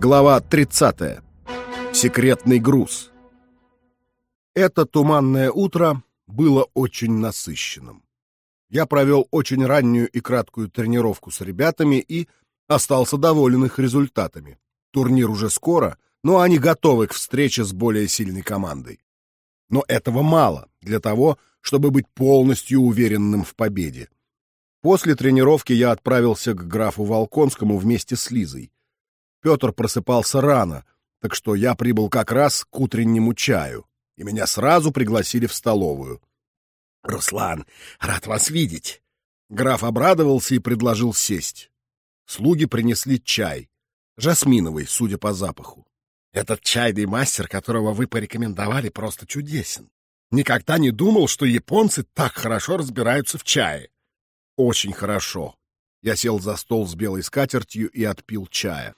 Глава 30. Секретный груз. Это туманное утро было очень насыщенным. Я провел очень раннюю и краткую тренировку с ребятами и остался доволен их результатами. Турнир уже скоро, но они готовы к встрече с более сильной командой. Но этого мало для того, чтобы быть полностью уверенным в победе. После тренировки я отправился к графу Волконскому вместе с Лизой. Петр просыпался рано, так что я прибыл как раз к утреннему чаю, и меня сразу пригласили в столовую. «Руслан, рад вас видеть!» Граф обрадовался и предложил сесть. Слуги принесли чай, жасминовый, судя по запаху. «Этот чайный мастер, которого вы порекомендовали, просто чудесен. Никогда не думал, что японцы так хорошо разбираются в чае». «Очень хорошо». Я сел за стол с белой скатертью и отпил чая.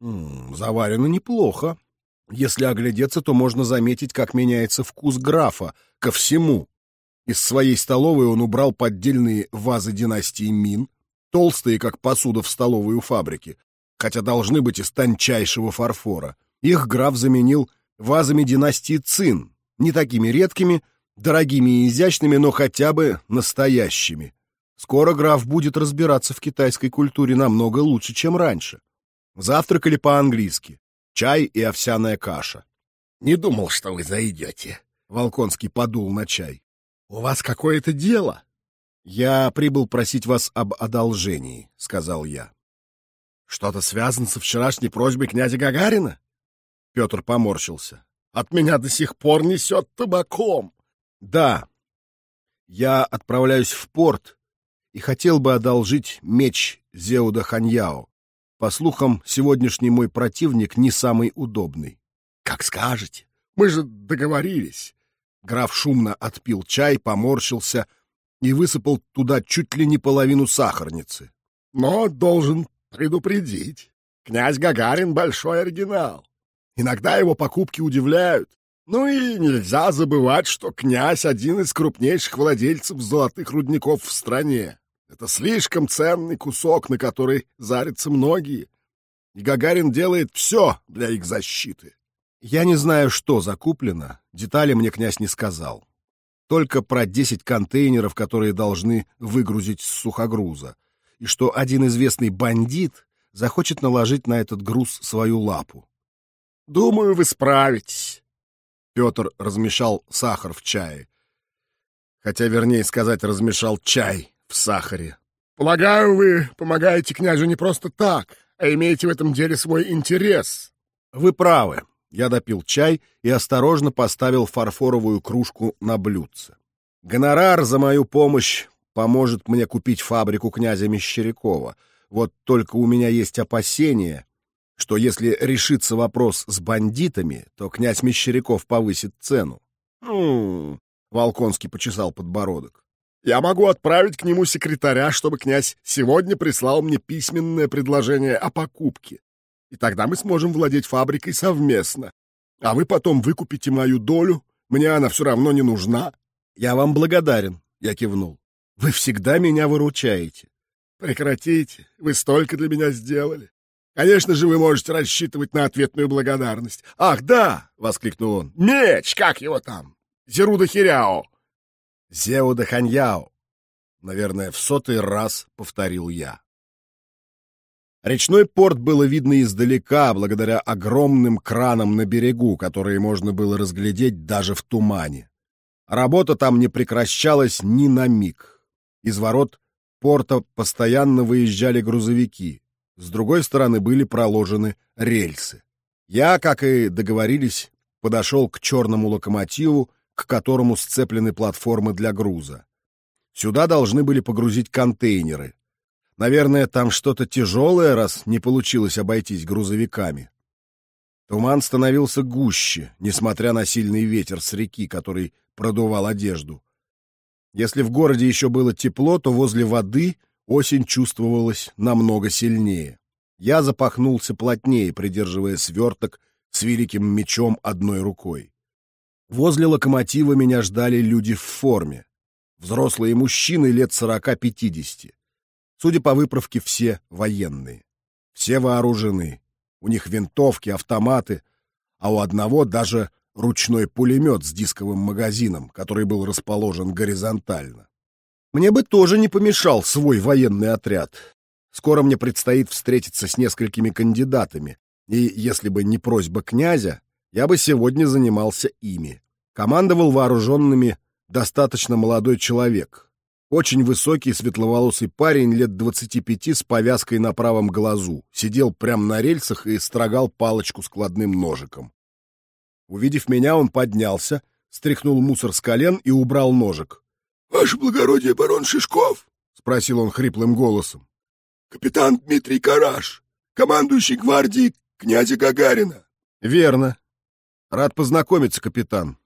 Заварено неплохо. Если оглядеться, то можно заметить, как меняется вкус графа ко всему. Из своей столовой он убрал поддельные вазы династии Мин, толстые, как посуда в столовой у фабрики, хотя должны быть из тончайшего фарфора. Их граф заменил вазами династии Цин, не такими редкими, дорогими и изящными, но хотя бы настоящими. Скоро граф будет разбираться в китайской культуре намного лучше, чем раньше. Завтракали по-английски. Чай и овсяная каша. «Не думал, что вы зайдете». Волконский подул на чай. «У вас какое-то дело?» «Я прибыл просить вас об одолжении», — сказал я. «Что-то связано со вчерашней просьбой князя Гагарина?» Петр поморщился. «От меня до сих пор несет табаком». «Да. Я отправляюсь в порт и хотел бы одолжить меч Зеуда Ханьяо. По слухам, сегодняшний мой противник не самый удобный. Как скажете. Мы же договорились. Граф шумно отпил чай, поморщился и высыпал туда чуть ли не половину сахарницы. Но должен предупредить. Князь Гагарин — большой оригинал. Иногда его покупки удивляют. Ну и нельзя забывать, что князь — один из крупнейших владельцев золотых рудников в стране. Это слишком ценный кусок, на который зарятся многие. И Гагарин делает все для их защиты. Я не знаю, что закуплено, детали мне князь не сказал. Только про 10 контейнеров, которые должны выгрузить с сухогруза, и что один известный бандит захочет наложить на этот груз свою лапу. «Думаю, вы справитесь». Петр размешал сахар в чае. Хотя, вернее сказать, размешал чай в сахаре. «Полагаю, вы помогаете князю не просто так, а имеете в этом деле свой интерес». «Вы правы». Я допил чай и осторожно поставил фарфоровую кружку на блюдце. Гонорар за мою помощь поможет мне купить фабрику князя Мещерякова. Вот только у меня есть опасение, что если решится вопрос с бандитами, то князь Мещеряков повысит цену. «Хм...» — Волконский почесал подбородок. Я могу отправить к нему секретаря, чтобы князь сегодня прислал мне письменное предложение о покупке. И тогда мы сможем владеть фабрикой совместно. А вы потом выкупите мою долю. Мне она все равно не нужна. Я вам благодарен, я кивнул. Вы всегда меня выручаете. Прекратите. Вы столько для меня сделали. Конечно же, вы можете рассчитывать на ответную благодарность. Ах, да, воскликнул он. Меч, как его там? Зеруда Хиряо. Зеуда Ханьяо. Наверное, в сотый раз повторил я. Речной порт было видно издалека, благодаря огромным кранам на берегу, которые можно было разглядеть даже в тумане. Работа там не прекращалась ни на миг. Из ворот порта постоянно выезжали грузовики. С другой стороны были проложены рельсы. Я, как и договорились, подошел к черному локомотиву к которому сцеплены платформы для груза. Сюда должны были погрузить контейнеры. Наверное, там что-то тяжелое, раз не получилось обойтись грузовиками. Туман становился гуще, несмотря на сильный ветер с реки, который продувал одежду. Если в городе еще было тепло, то возле воды осень чувствовалась намного сильнее. Я запахнулся плотнее, придерживая сверток с великим мечом одной рукой. Возле локомотива меня ждали люди в форме. Взрослые мужчины лет сорока-пятидесяти. Судя по выправке, все военные. Все вооружены. У них винтовки, автоматы, а у одного даже ручной пулемет с дисковым магазином, который был расположен горизонтально. Мне бы тоже не помешал свой военный отряд. Скоро мне предстоит встретиться с несколькими кандидатами, и если бы не просьба князя, я бы сегодня занимался ими. Командовал вооруженными достаточно молодой человек. Очень высокий светловолосый парень лет 25 с повязкой на правом глазу. Сидел прямо на рельсах и строгал палочку складным ножиком. Увидев меня, он поднялся, стряхнул мусор с колен и убрал ножик. — Ваше благородие, барон Шишков! — спросил он хриплым голосом. — Капитан Дмитрий Караш, командующий гвардии князя Гагарина. — Верно. Рад познакомиться, капитан.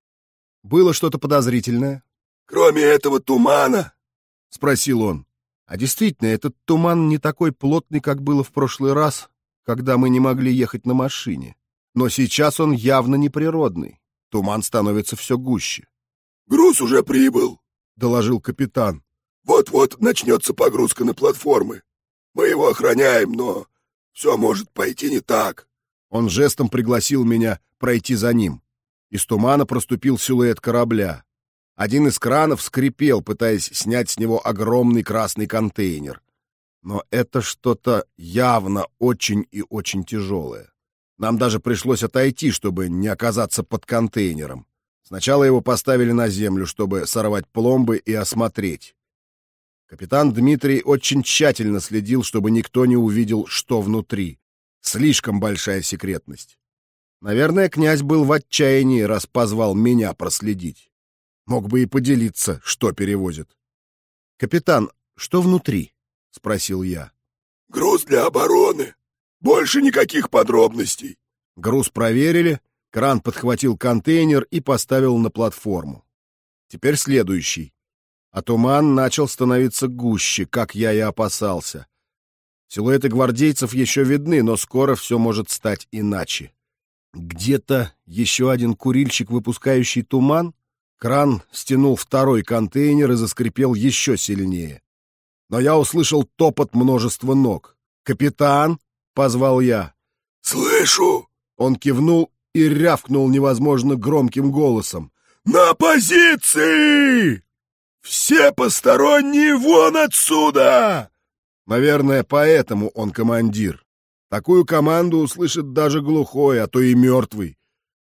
Было что-то подозрительное? — Кроме этого тумана? — спросил он. А действительно, этот туман не такой плотный, как было в прошлый раз, когда мы не могли ехать на машине. Но сейчас он явно неприродный. Туман становится все гуще. — Груз уже прибыл, — доложил капитан. Вот — Вот-вот начнется погрузка на платформы. Мы его охраняем, но все может пойти не так. Он жестом пригласил меня пройти за ним. Из тумана проступил силуэт корабля. Один из кранов скрипел, пытаясь снять с него огромный красный контейнер. Но это что-то явно очень и очень тяжелое. Нам даже пришлось отойти, чтобы не оказаться под контейнером. Сначала его поставили на землю, чтобы сорвать пломбы и осмотреть. Капитан Дмитрий очень тщательно следил, чтобы никто не увидел, что внутри. Слишком большая секретность. Наверное, князь был в отчаянии, раз позвал меня проследить. Мог бы и поделиться, что перевозит. «Капитан, что внутри?» — спросил я. «Груз для обороны. Больше никаких подробностей». Груз проверили, кран подхватил контейнер и поставил на платформу. Теперь следующий. А туман начал становиться гуще, как я и опасался. Силуэты гвардейцев еще видны, но скоро все может стать иначе. Где-то еще один курильщик, выпускающий туман? Кран стянул второй контейнер и заскрипел еще сильнее. Но я услышал топот множества ног. «Капитан!» — позвал я. «Слышу!» Он кивнул и рявкнул невозможно громким голосом. «На позиции! Все посторонние вон отсюда!» Наверное, поэтому он командир. Такую команду услышит даже глухой, а то и мертвый.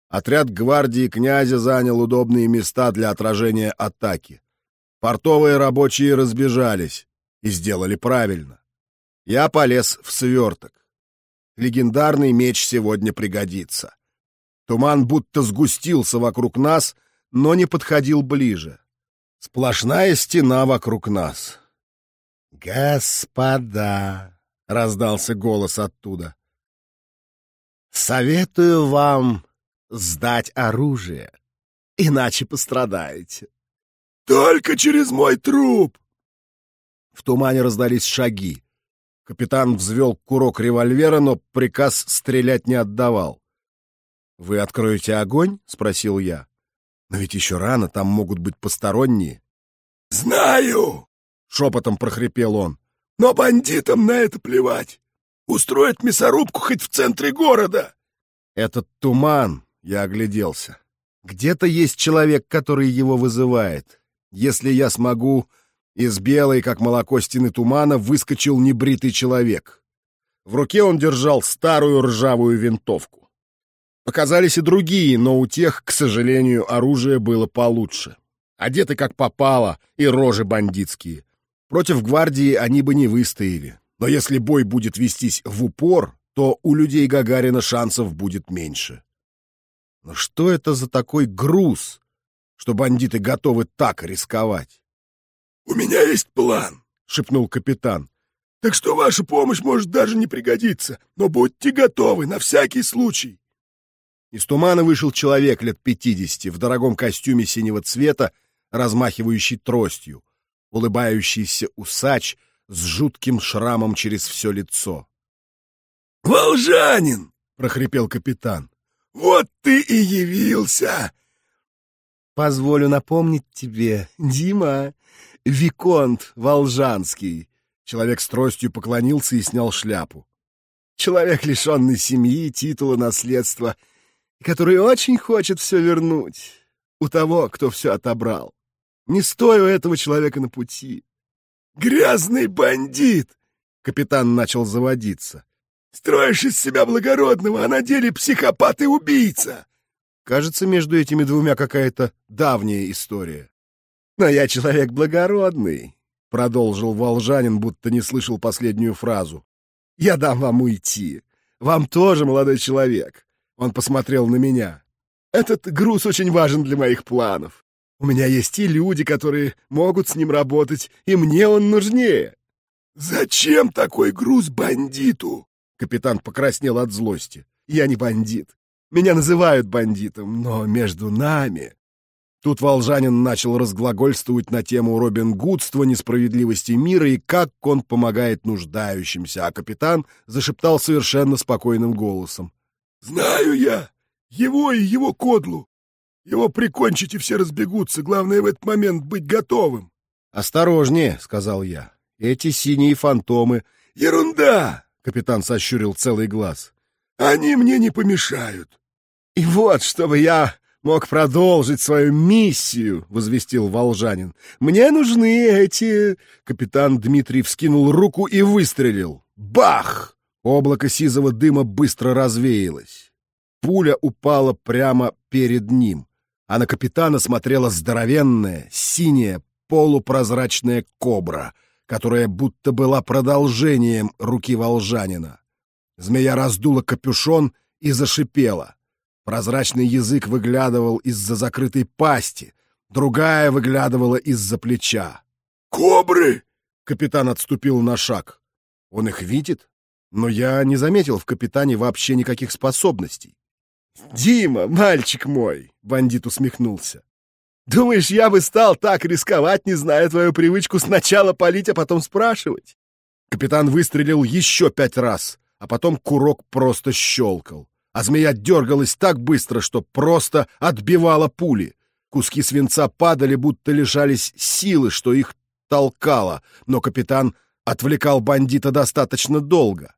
Отряд гвардии князя занял удобные места для отражения атаки. Портовые рабочие разбежались и сделали правильно. Я полез в сверток. Легендарный меч сегодня пригодится. Туман будто сгустился вокруг нас, но не подходил ближе. Сплошная стена вокруг нас. «Господа!» — раздался голос оттуда. «Советую вам сдать оружие, иначе пострадаете». «Только через мой труп!» В тумане раздались шаги. Капитан взвел курок револьвера, но приказ стрелять не отдавал. «Вы откроете огонь?» — спросил я. «Но ведь еще рано, там могут быть посторонние». «Знаю!» — шепотом прохрипел он. Но бандитам на это плевать. Устроят мясорубку хоть в центре города. Этот туман, я огляделся. Где-то есть человек, который его вызывает. Если я смогу, из белой, как молоко стены тумана, выскочил небритый человек. В руке он держал старую ржавую винтовку. Показались и другие, но у тех, к сожалению, оружие было получше. Одеты как попало, и рожи бандитские. Против гвардии они бы не выстояли. Но если бой будет вестись в упор, то у людей Гагарина шансов будет меньше. Но что это за такой груз, что бандиты готовы так рисковать? — У меня есть план, — шепнул капитан. — Так что ваша помощь может даже не пригодиться, но будьте готовы на всякий случай. Из тумана вышел человек лет пятидесяти в дорогом костюме синего цвета, размахивающий тростью улыбающийся усач с жутким шрамом через все лицо. «Волжанин!» — прохрипел капитан. «Вот ты и явился!» «Позволю напомнить тебе, Дима, Виконт Волжанский!» Человек с тростью поклонился и снял шляпу. Человек, лишенный семьи, титула, наследства, который очень хочет все вернуть у того, кто все отобрал. Не стою этого человека на пути. «Грязный бандит!» — капитан начал заводиться. «Строишь из себя благородного, а на деле психопат и убийца!» Кажется, между этими двумя какая-то давняя история. «Но я человек благородный», — продолжил Волжанин, будто не слышал последнюю фразу. «Я дам вам уйти. Вам тоже, молодой человек». Он посмотрел на меня. «Этот груз очень важен для моих планов. У меня есть и люди, которые могут с ним работать, и мне он нужнее». «Зачем такой груз бандиту?» Капитан покраснел от злости. «Я не бандит. Меня называют бандитом, но между нами...» Тут волжанин начал разглагольствовать на тему Робин Гудства, несправедливости мира и как он помогает нуждающимся, а капитан зашептал совершенно спокойным голосом. «Знаю я! Его и его кодлу! Его прикончить и все разбегутся, главное в этот момент быть готовым!» «Осторожнее!» — сказал я. «Эти синие фантомы...» «Ерунда!» — капитан сощурил целый глаз. «Они мне не помешают!» «И вот, чтобы я мог продолжить свою миссию», — возвестил Волжанин. «Мне нужны эти...» Капитан Дмитрий вскинул руку и выстрелил. Бах! Облако сизого дыма быстро развеялось. Пуля упала прямо перед ним, а на капитана смотрела здоровенная, синяя, полупрозрачная кобра, которая будто была продолжением руки волжанина. Змея раздула капюшон и зашипела. Прозрачный язык выглядывал из-за закрытой пасти, другая выглядывала из-за плеча. «Кобры!» — капитан отступил на шаг. Он их видит, но я не заметил в капитане вообще никаких способностей. «Дима, мальчик мой!» — бандит усмехнулся. «Думаешь, я бы стал так рисковать, не зная твою привычку сначала палить, а потом спрашивать?» Капитан выстрелил еще пять раз, а потом курок просто щелкал а змея дергалась так быстро, что просто отбивала пули. Куски свинца падали, будто лишались силы, что их толкало, но капитан отвлекал бандита достаточно долго.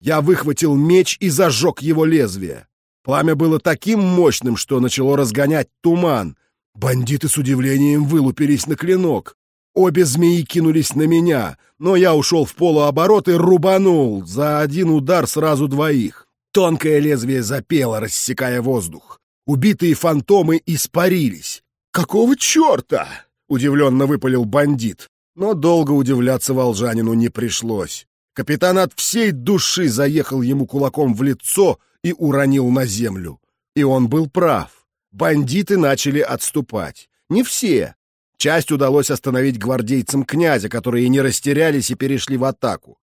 Я выхватил меч и зажег его лезвие. Пламя было таким мощным, что начало разгонять туман. Бандиты с удивлением вылупились на клинок. Обе змеи кинулись на меня, но я ушел в полуоборот и рубанул за один удар сразу двоих. Тонкое лезвие запело, рассекая воздух. Убитые фантомы испарились. «Какого черта?» — удивленно выпалил бандит. Но долго удивляться волжанину не пришлось. Капитан от всей души заехал ему кулаком в лицо и уронил на землю. И он был прав. Бандиты начали отступать. Не все. Часть удалось остановить гвардейцам князя, которые не растерялись и перешли в атаку.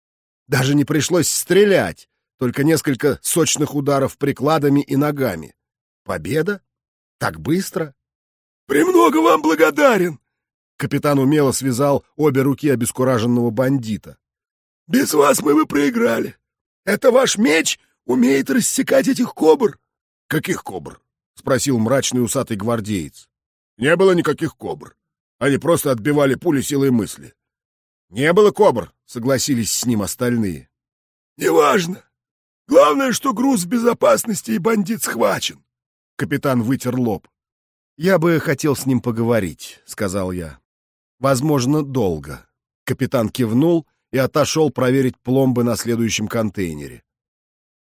Даже не пришлось стрелять только несколько сочных ударов прикладами и ногами. Победа? Так быстро? «Премного вам благодарен!» Капитан умело связал обе руки обескураженного бандита. «Без вас мы бы проиграли. Это ваш меч умеет рассекать этих кобр?» «Каких кобр?» — спросил мрачный усатый гвардеец. «Не было никаких кобр. Они просто отбивали пули силой мысли». «Не было кобр», — согласились с ним остальные. «Неважно. Главное, что груз в безопасности и бандит схвачен. Капитан вытер лоб. «Я бы хотел с ним поговорить», — сказал я. «Возможно, долго». Капитан кивнул и отошел проверить пломбы на следующем контейнере.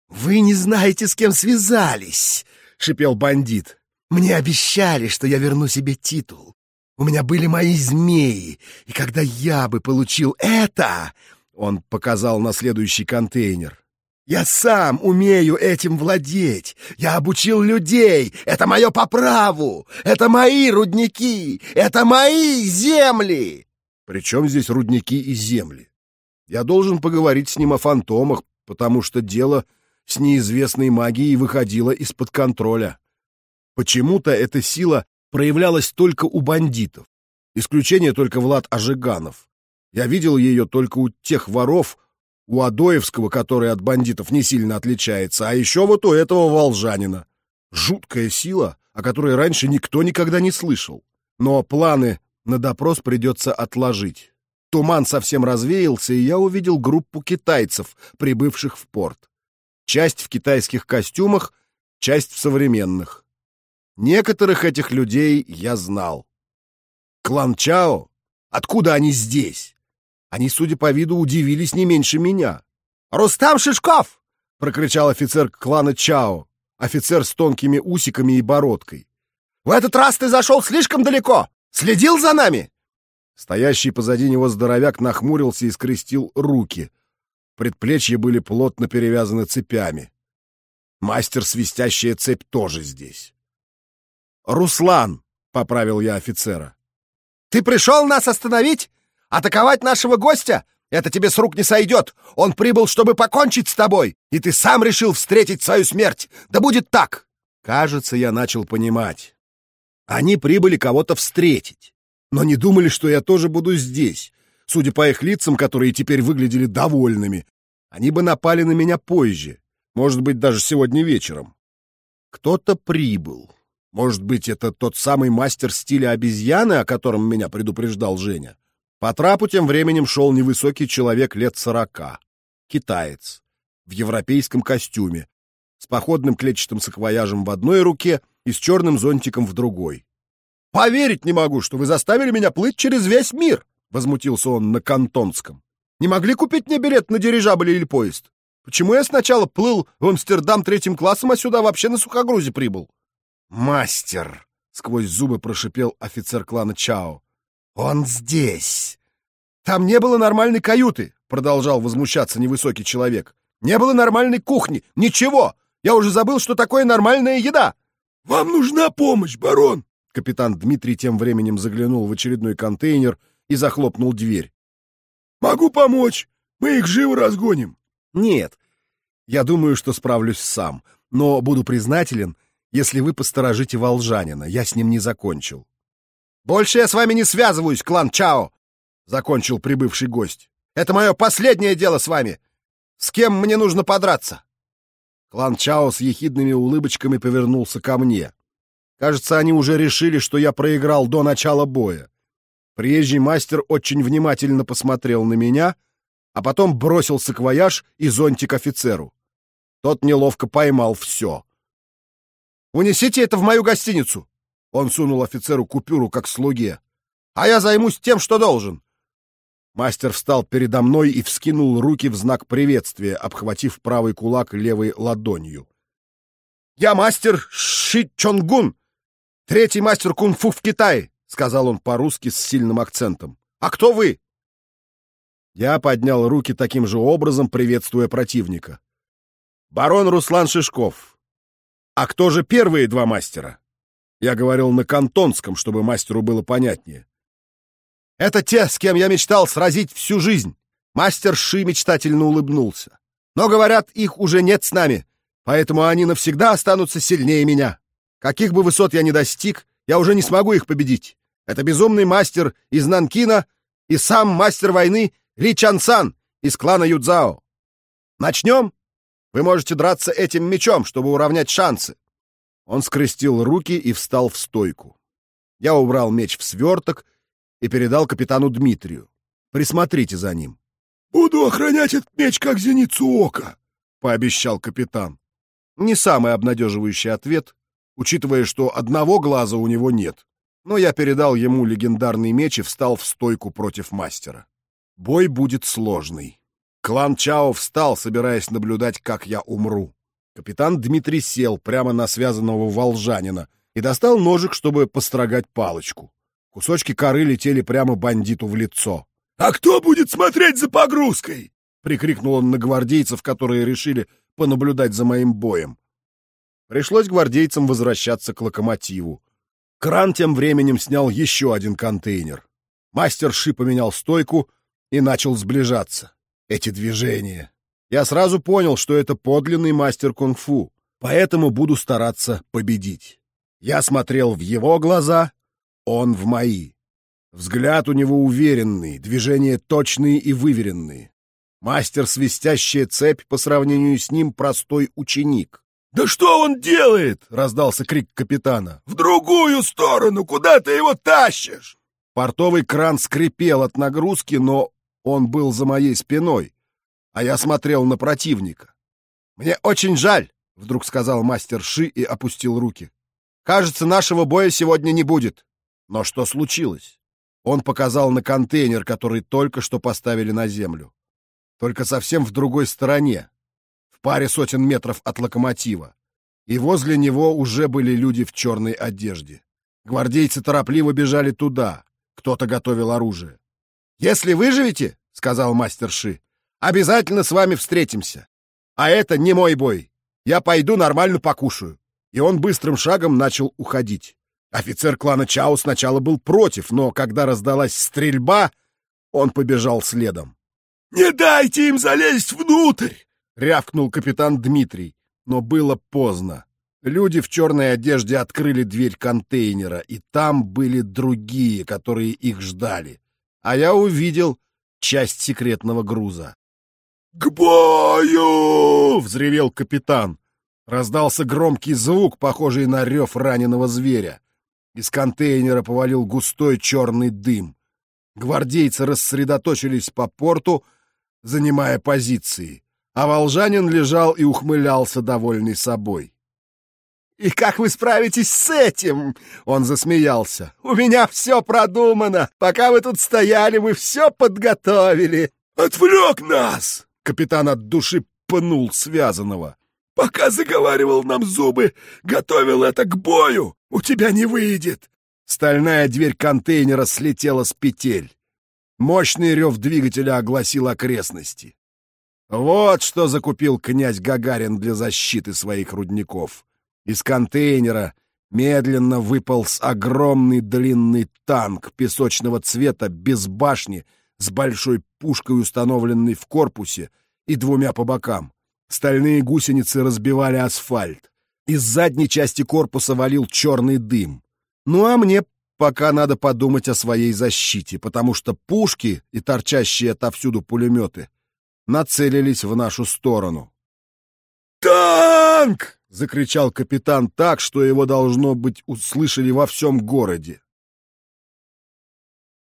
«Вы не знаете, с кем связались!» — шипел бандит. «Мне обещали, что я верну себе титул. У меня были мои змеи, и когда я бы получил это...» Он показал на следующий контейнер. Я сам умею этим владеть. Я обучил людей. Это мое по праву. Это мои рудники. Это мои земли. Причем здесь рудники и земли? Я должен поговорить с ним о фантомах, потому что дело с неизвестной магией выходило из-под контроля. Почему-то эта сила проявлялась только у бандитов. Исключение только Влад Ажиганов. Я видел ее только у тех воров, у Адоевского, который от бандитов не сильно отличается, а еще вот у этого волжанина. Жуткая сила, о которой раньше никто никогда не слышал. Но планы на допрос придется отложить. Туман совсем развеялся, и я увидел группу китайцев, прибывших в порт. Часть в китайских костюмах, часть в современных. Некоторых этих людей я знал. Клан Чао? Откуда они здесь? Они, судя по виду, удивились не меньше меня. «Рустам Шишков!» — прокричал офицер клана Чао, офицер с тонкими усиками и бородкой. «В этот раз ты зашел слишком далеко! Следил за нами!» Стоящий позади него здоровяк нахмурился и скрестил руки. Предплечья были плотно перевязаны цепями. Мастер свистящая цепь тоже здесь. «Руслан!» — поправил я офицера. «Ты пришел нас остановить? Атаковать нашего гостя? Это тебе с рук не сойдет. Он прибыл, чтобы покончить с тобой, и ты сам решил встретить свою смерть. Да будет так!» Кажется, я начал понимать. Они прибыли кого-то встретить, но не думали, что я тоже буду здесь. Судя по их лицам, которые теперь выглядели довольными, они бы напали на меня позже, может быть, даже сегодня вечером. Кто-то прибыл. Может быть, это тот самый мастер стиля обезьяны, о котором меня предупреждал Женя? По трапу тем временем шел невысокий человек лет сорока. Китаец. В европейском костюме. С походным клетчатым саквояжем в одной руке и с черным зонтиком в другой. «Поверить не могу, что вы заставили меня плыть через весь мир!» — возмутился он на кантонском. «Не могли купить мне билет на дирижабль или поезд? Почему я сначала плыл в Амстердам третьим классом, а сюда вообще на сухогрузе прибыл?» «Мастер!» — сквозь зубы прошипел офицер клана Чао. «Он здесь!» «Там не было нормальной каюты!» — продолжал возмущаться невысокий человек. «Не было нормальной кухни! Ничего! Я уже забыл, что такое нормальная еда!» «Вам нужна помощь, барон!» Капитан Дмитрий тем временем заглянул в очередной контейнер и захлопнул дверь. «Могу помочь! Мы их живо разгоним!» «Нет, я думаю, что справлюсь сам, но буду признателен, если вы посторожите Волжанина, я с ним не закончил. «Больше я с вами не связываюсь, клан Чао!» — закончил прибывший гость. «Это мое последнее дело с вами! С кем мне нужно подраться?» Клан Чао с ехидными улыбочками повернулся ко мне. Кажется, они уже решили, что я проиграл до начала боя. Приезжий мастер очень внимательно посмотрел на меня, а потом бросил саквояж и зонтик офицеру. Тот неловко поймал все. «Унесите это в мою гостиницу!» Он сунул офицеру купюру, как слуге. «А я займусь тем, что должен!» Мастер встал передо мной и вскинул руки в знак приветствия, обхватив правый кулак левой ладонью. «Я мастер Ши Чонгун, третий мастер кунг-фу в Китае», — сказал он по-русски с сильным акцентом. «А кто вы?» Я поднял руки таким же образом, приветствуя противника. «Барон Руслан Шишков. А кто же первые два мастера?» Я говорил на кантонском, чтобы мастеру было понятнее. «Это те, с кем я мечтал сразить всю жизнь!» Мастер Ши мечтательно улыбнулся. «Но, говорят, их уже нет с нами, поэтому они навсегда останутся сильнее меня. Каких бы высот я ни достиг, я уже не смогу их победить. Это безумный мастер из Нанкина и сам мастер войны Ли Чансан из клана Юдзао. Начнем? Вы можете драться этим мечом, чтобы уравнять шансы. Он скрестил руки и встал в стойку. Я убрал меч в сверток и передал капитану Дмитрию. Присмотрите за ним. «Буду охранять этот меч, как зеницу ока», — пообещал капитан. Не самый обнадеживающий ответ, учитывая, что одного глаза у него нет. Но я передал ему легендарный меч и встал в стойку против мастера. Бой будет сложный. Клан Чао встал, собираясь наблюдать, как я умру. Капитан Дмитрий сел прямо на связанного волжанина и достал ножик, чтобы построгать палочку. Кусочки коры летели прямо бандиту в лицо. «А кто будет смотреть за погрузкой?» — прикрикнул он на гвардейцев, которые решили понаблюдать за моим боем. Пришлось гвардейцам возвращаться к локомотиву. Кран тем временем снял еще один контейнер. Мастер Ши поменял стойку и начал сближаться. Эти движения, я сразу понял, что это подлинный мастер кунг-фу, поэтому буду стараться победить. Я смотрел в его глаза, он в мои. Взгляд у него уверенный, движения точные и выверенные. Мастер свистящая цепь по сравнению с ним простой ученик. «Да что он делает?» — раздался крик капитана. «В другую сторону! Куда ты его тащишь?» Портовый кран скрипел от нагрузки, но он был за моей спиной а я смотрел на противника. «Мне очень жаль», — вдруг сказал мастер Ши и опустил руки. «Кажется, нашего боя сегодня не будет». Но что случилось? Он показал на контейнер, который только что поставили на землю. Только совсем в другой стороне, в паре сотен метров от локомотива. И возле него уже были люди в черной одежде. Гвардейцы торопливо бежали туда. Кто-то готовил оружие. «Если выживете, — сказал мастер Ши, — обязательно с вами встретимся. А это не мой бой. Я пойду нормально покушаю». И он быстрым шагом начал уходить. Офицер клана Чао сначала был против, но когда раздалась стрельба, он побежал следом. «Не дайте им залезть внутрь!» — рявкнул капитан Дмитрий. Но было поздно. Люди в черной одежде открыли дверь контейнера, и там были другие, которые их ждали. А я увидел часть секретного груза. «К бою!» — взревел капитан. Раздался громкий звук, похожий на рев раненого зверя. Из контейнера повалил густой черный дым. Гвардейцы рассредоточились по порту, занимая позиции, а волжанин лежал и ухмылялся, довольный собой. «И как вы справитесь с этим?» — он засмеялся. «У меня все продумано. Пока вы тут стояли, мы все подготовили». «Отвлек нас!» — капитан от души пнул связанного. «Пока заговаривал нам зубы, готовил это к бою. У тебя не выйдет!» Стальная дверь контейнера слетела с петель. Мощный рев двигателя огласил окрестности. Вот что закупил князь Гагарин для защиты своих рудников. Из контейнера медленно выполз огромный длинный танк песочного цвета без башни с большой пушкой, установленной в корпусе, и двумя по бокам. Стальные гусеницы разбивали асфальт. Из задней части корпуса валил черный дым. Ну а мне пока надо подумать о своей защите, потому что пушки и торчащие отовсюду пулеметы нацелились в нашу сторону. «Танк!» — закричал капитан так, что его, должно быть, услышали во всем городе.